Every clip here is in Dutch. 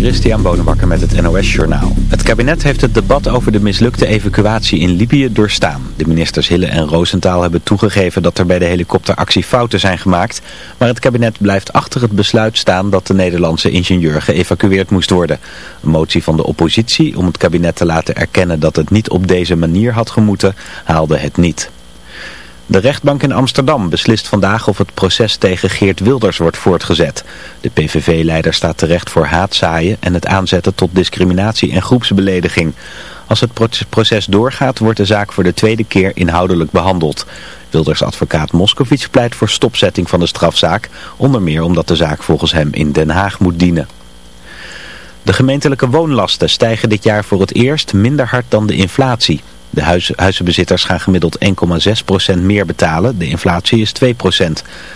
Christian Bonenbakker met het NOS Journaal. Het kabinet heeft het debat over de mislukte evacuatie in Libië doorstaan. De ministers Hille en Roosentaal hebben toegegeven dat er bij de helikopteractie fouten zijn gemaakt. Maar het kabinet blijft achter het besluit staan dat de Nederlandse ingenieur geëvacueerd moest worden. Een motie van de oppositie om het kabinet te laten erkennen dat het niet op deze manier had gemoeten, haalde het niet. De rechtbank in Amsterdam beslist vandaag of het proces tegen Geert Wilders wordt voortgezet. De PVV-leider staat terecht voor haatzaaien en het aanzetten tot discriminatie en groepsbelediging. Als het proces doorgaat wordt de zaak voor de tweede keer inhoudelijk behandeld. Wilders advocaat Moscovic pleit voor stopzetting van de strafzaak, onder meer omdat de zaak volgens hem in Den Haag moet dienen. De gemeentelijke woonlasten stijgen dit jaar voor het eerst minder hard dan de inflatie. De huizenbezitters gaan gemiddeld 1,6% meer betalen. De inflatie is 2%.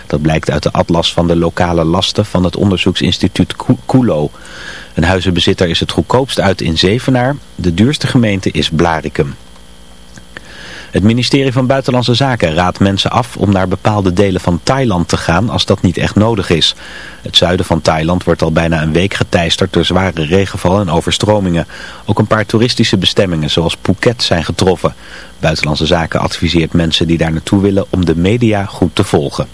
Dat blijkt uit de atlas van de lokale lasten van het onderzoeksinstituut Kulo. Een huizenbezitter is het goedkoopst uit in Zevenaar. De duurste gemeente is Blarikum. Het ministerie van Buitenlandse Zaken raadt mensen af om naar bepaalde delen van Thailand te gaan als dat niet echt nodig is. Het zuiden van Thailand wordt al bijna een week geteisterd door zware regenval en overstromingen. Ook een paar toeristische bestemmingen zoals Phuket zijn getroffen. Buitenlandse Zaken adviseert mensen die daar naartoe willen om de media goed te volgen.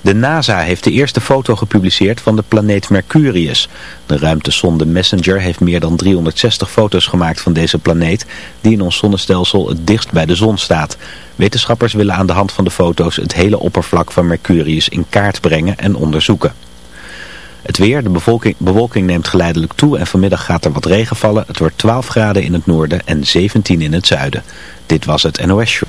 De NASA heeft de eerste foto gepubliceerd van de planeet Mercurius. De ruimtesonde Messenger heeft meer dan 360 foto's gemaakt van deze planeet... die in ons zonnestelsel het dichtst bij de zon staat. Wetenschappers willen aan de hand van de foto's het hele oppervlak van Mercurius in kaart brengen en onderzoeken. Het weer, de bewolking neemt geleidelijk toe en vanmiddag gaat er wat regen vallen. Het wordt 12 graden in het noorden en 17 in het zuiden. Dit was het NOS Show.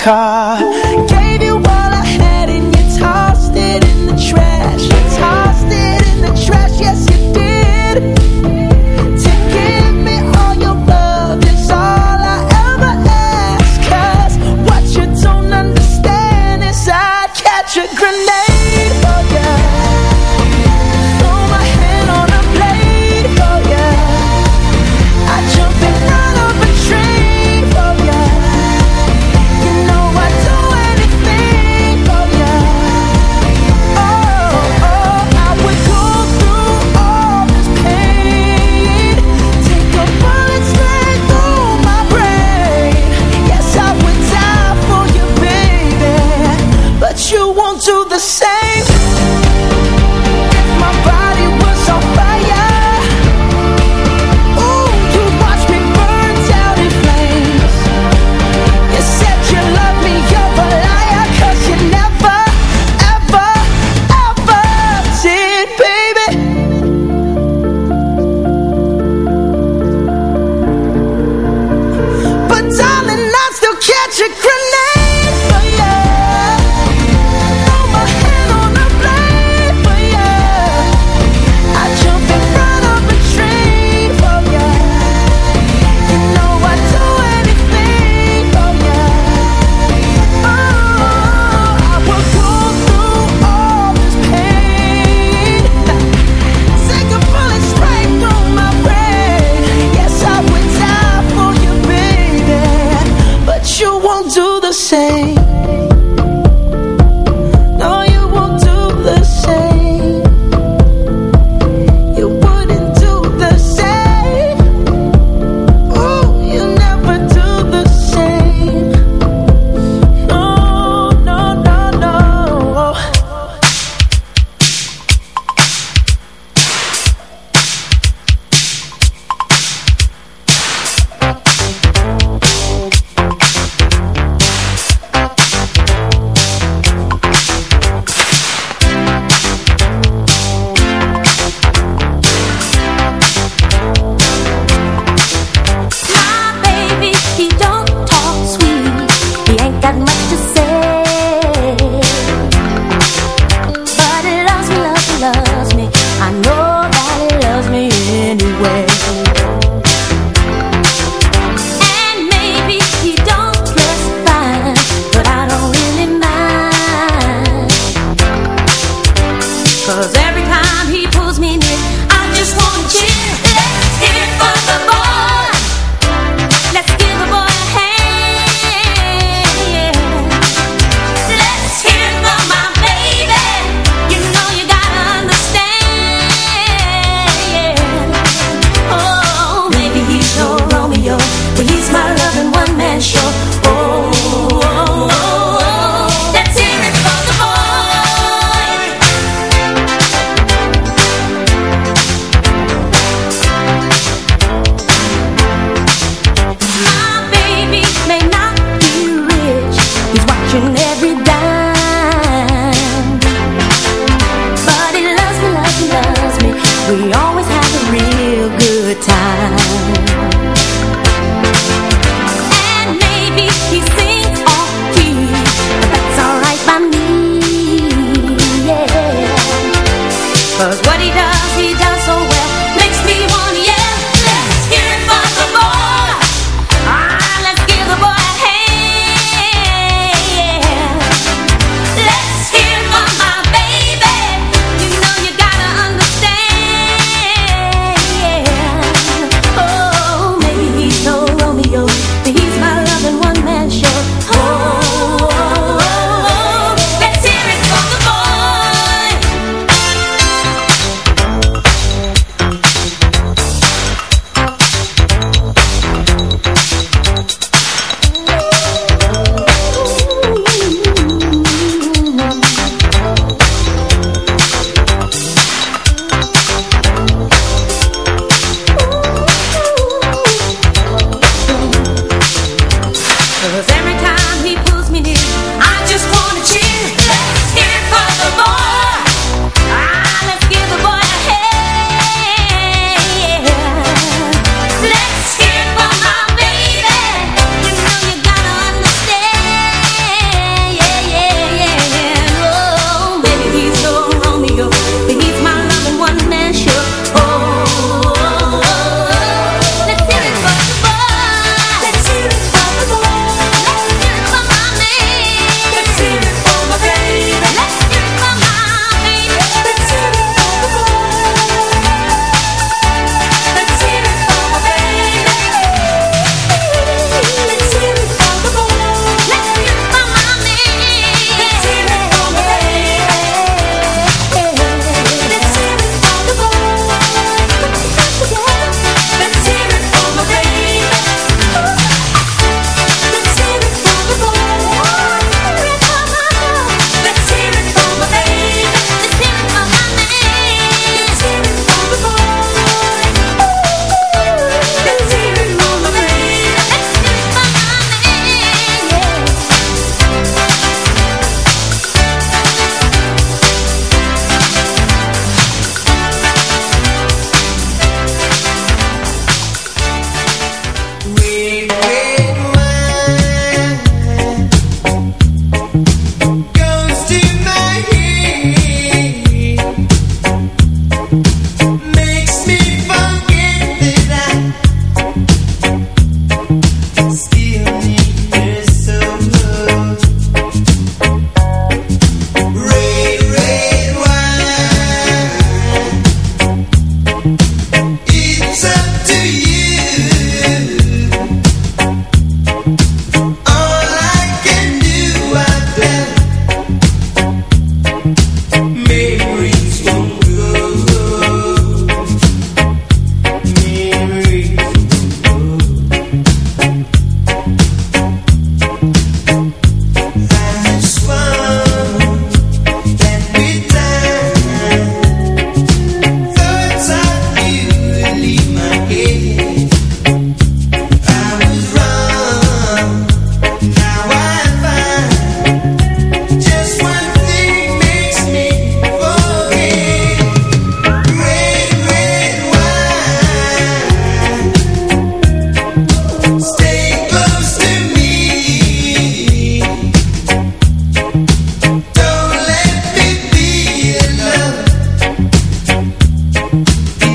car.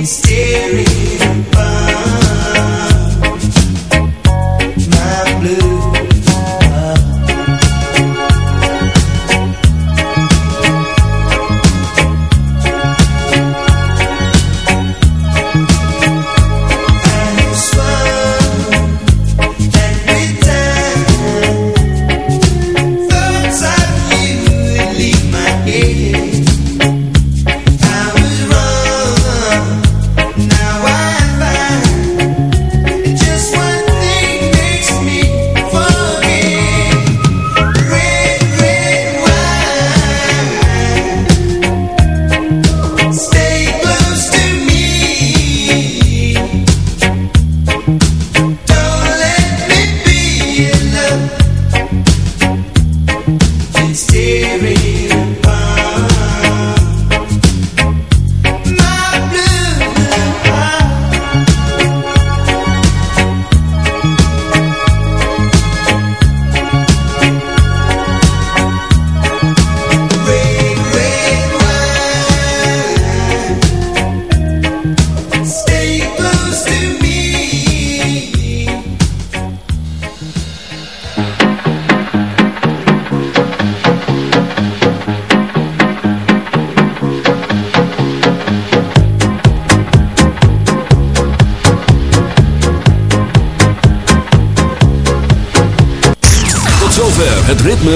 stay.